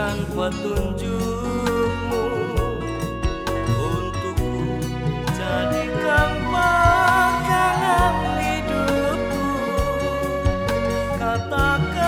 berikan petunjukmu untukku. Jadikan makanan hidupku. Katakan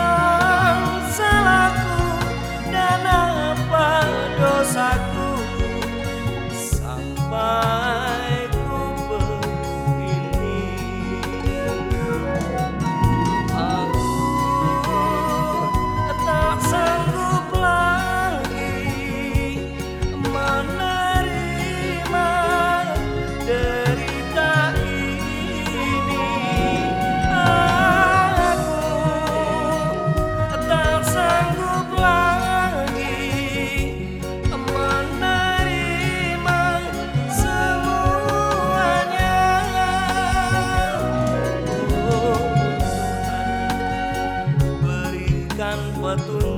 tua